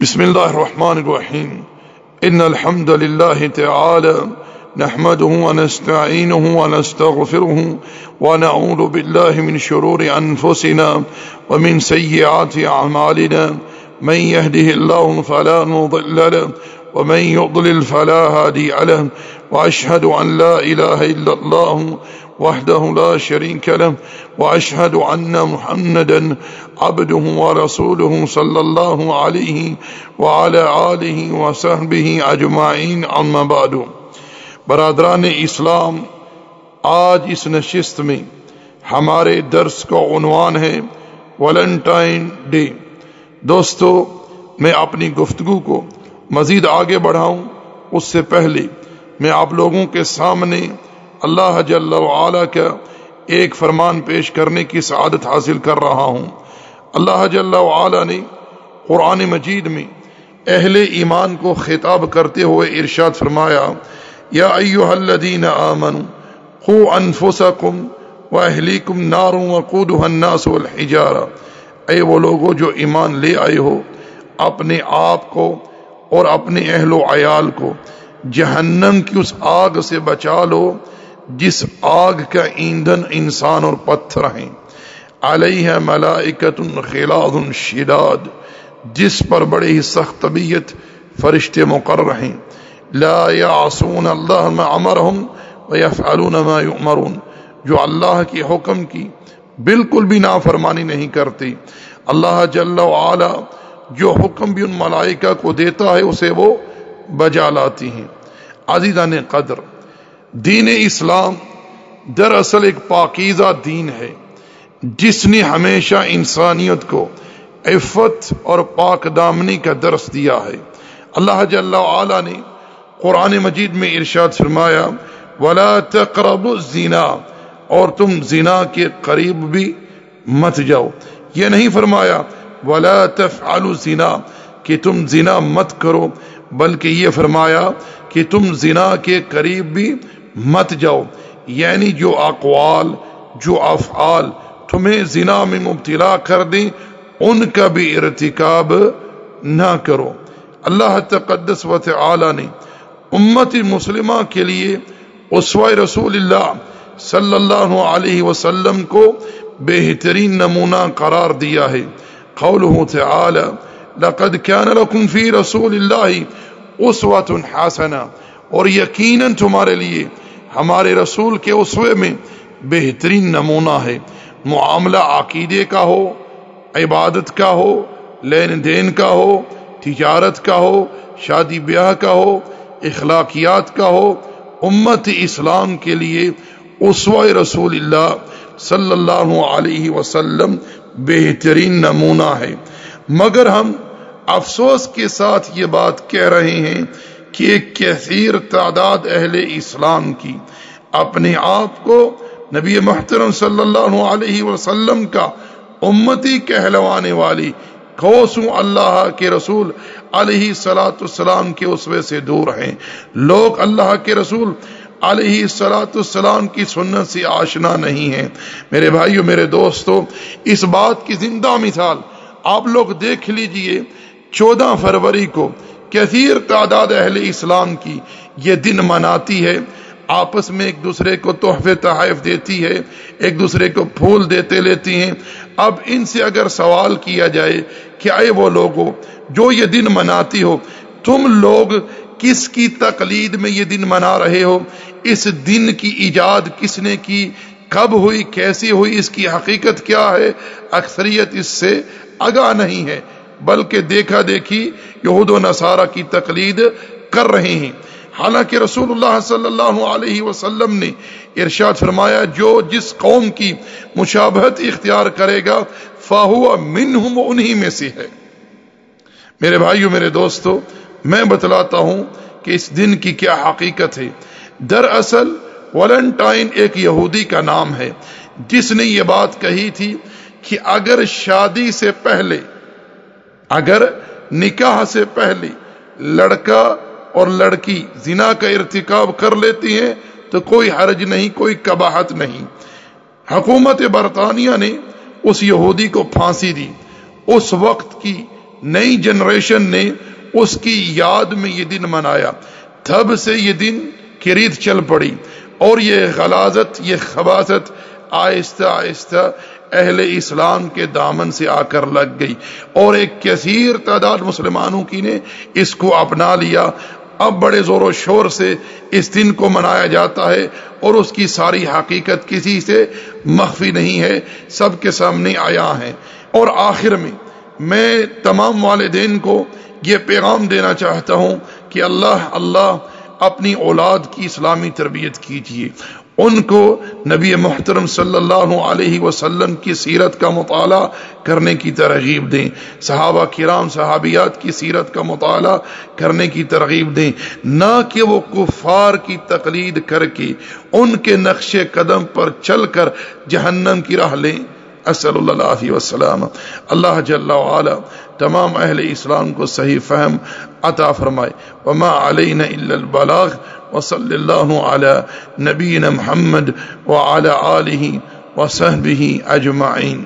بسم الله الرحمن الرحيم إن الحمد لله تعالى نحمده ونستعينه ونستغفره ونعوذ بالله من شرور أنفسنا ومن سيئات أعمالنا من يهده الله فلا نضل له ومن يضلل فلا هادي له۔ وأشهد أن لا إله إلا الله وحده لا شريك له، وأشهد أن محمدا عبده ورسوله صلى الله عليه وعلى آله وصحبه أجمعين. عما بعد، برادران اسلام، آج اس نشست میں ہمارے درس کا عنوان ہے ویلنٹائن ڈے۔ دوستو، میں اپنی گفتگو کو مزید آگے بڑھاؤں، اس سے پہلے میں آپ لوگوں کے سامنے اللہ جل وعلا کا ایک فرمان پیش کرنے کی سعادت حاصل کر رہا ہوں۔ اللہ جل وعلا نے قرآن مجید میں اہل ایمان کو خطاب کرتے ہوئے ارشاد فرمایا، یا ایوہ الذین آمنوا خو انفسکم و اہلیکم ناروں وقودها الناس والحجارہ۔ اے وہ لوگوں جو ایمان لے آئے ہو، اپنے آپ کو اور اپنے اہل و عیال کو جہنم کی اس آگ سے بچا لو۔ جس آگ کا ایندھن انسان اور پتھر ہیں۔ علیہ ملائکت خلاظ شداد، جس پر بڑے ہی سخت طبیعت فرشتے مقرر ہیں۔ لا یعصون اللہ ما امرہم ویفعلون ما یؤمرون۔ جو اللہ کی حکم کی بالکل بھی نافرمانی نہیں کرتی اللہ جل وعلا جو حکم بھی ان ملائکہ کو دیتا ہے، اسے وہ بجا لاتی ہیں۔ عزیزان قدر دین اسلام دراصل ایک پاکیزہ دین ہے، جس نے ہمیشہ انسانیت کو عفت اور پاک دامنی کا درس دیا ہے۔ اللہ جل وعلا نے قرآن مجید میں ارشاد فرمایا، ولا تقرب الزنا، اور تم زنا کے قریب بھی مت جاؤ۔ یہ نہیں فرمایا، ولا تفعلوا زنا کہ تم زنا مت کرو، بلکہ یہ فرمایا کہ تم زنا کے قریب بھی مت جاؤ۔ یعنی جو اقوال، جو افعال تمہیں زنا میں مبتلا کر دیں، ان کا بھی ارتکاب نہ کرو۔ اللہ تقدس و تعالی نے امت مسلمہ کے لیے اسوہ رسول اللہ صلی اللہ علیہ وسلم کو بہترین نمونہ قرار دیا ہے۔ قوله تعالی، لقد كان لكم في رسول الله اسوة حسنہ۔ اور یقیناً تمہارے لیے ہمارے رسول کے اسوے میں بہترین نمونہ ہے۔ معاملہ عقیدے کا ہو، عبادت کا ہو، لین دین کا ہو، تجارت کا ہو، شادی بیاہ کا ہو، اخلاقیات کا ہو، امت اسلام کے لیے اسوہ رسول اللہ صلی اللہ علیہ وسلم بہترین نمونہ ہے۔ مگر ہم افسوس کے ساتھ یہ بات کہہ رہے ہیں کہ ایک کثیر تعداد اہل اسلام کی اپنے آپ کو نبی محترم صلی اللہ علیہ وسلم کا امتی کہلوانے والی خوصوں اللہ کے رسول علیہ سلاۃ السلام کے اسوے سے دور ہیں۔ لوگ اللہ کے رسول علیہ سلاۃ السلام کی سنت سے آشنا نہیں ہیں۔ میرے بھائیو، میرے دوستو، اس بات کی زندہ مثال آپ لوگ دیکھ لیجیے، چودہ فروری کو کثیر تعداد اہل اسلام کی یہ دن مناتی ہے۔ آپس میں ایک دوسرے کو تحفے، تحائف دیتی ہے، ایک دوسرے کو پھول دیتے لیتی ہیں۔ اب ان سے اگر سوال کیا جائے کہ اے وہ لوگوں، جو یہ دن مناتی ہو، تم لوگ کس کی تقلید میں یہ دن منا رہے ہو؟ اس دن کی ایجاد کس نے کی؟ کب ہوئی؟ کیسی ہوئی؟ اس کی حقیقت کیا ہے؟ اکثریت اس سے آگاہ نہیں ہے، بلکہ دیکھا دیکھی یہود و نصارہ کی تقلید کر رہے ہیں۔ حالانکہ رسول اللہ صلی اللہ علیہ وسلم نے ارشاد فرمایا، جو جس قوم کی مشابہت اختیار کرے گا فاہو منہم انہی میں سے ہے۔ میرے بھائیو، میرے دوستو، میں بتلاتا ہوں کہ اس دن کی کیا حقیقت ہے۔ دراصل، ویلنٹائن ایک یہودی کا نام ہے۔ جس نے یہ بات کہی تھی کہ اگر شادی سے پہلے، اگر نکاح سے پہلے لڑکا اور لڑکی زنا کا ارتکاب کر لیتی ہیں تو کوئی حرج نہیں، کوئی کباہت نہیں۔ حکومت برطانیہ نے اس یہودی کو پھانسی دی۔ اس وقت کی نئی جنریشن نے اس کی یاد میں یہ دن منایا۔ تب سے یہ دن کی ریت چل پڑی اور یہ غلازت، یہ خباصت آہستہ آہستہ اہل اسلام کے دامن سے آ کر لگ گئی اور ایک کثیر تعداد مسلمانوں کی نے اس کو اپنا لیا۔ اب بڑے زور و شور سے اس دن کو منایا جاتا ہے اور اس کی ساری حقیقت کسی سے مخفی نہیں ہے۔ سب کے سامنے آیا ہے۔ اور آخر میں میں تمام والدین کو یہ پیغام دینا چاہتا ہوں کہ اللہ اللہ اپنی اولاد کی اسلامی تربیت کیجیے۔ ان کو نبی محترم صلی اللہ علیہ وسلم کی سیرت کا مطالعہ کرنے کی ترغیب دیں۔ صحابہ کرام، صحابیات کی سیرت کا مطالعہ کرنے کی ترغیب دیں۔ نہ کہ وہ کفار کی تقلید کر کے ان کے نقش قدم پر چل کر جہنم کی راہ لیں۔ اصل اللہ وسلم اللہ جل وعلا تمام اہل اسلام کو صحیح فہم عطا فرمائے. وما علینا الا البلاغ. وصلی اللہ علی نبینا محمد وعلى آلہ وصحبہ اجمعین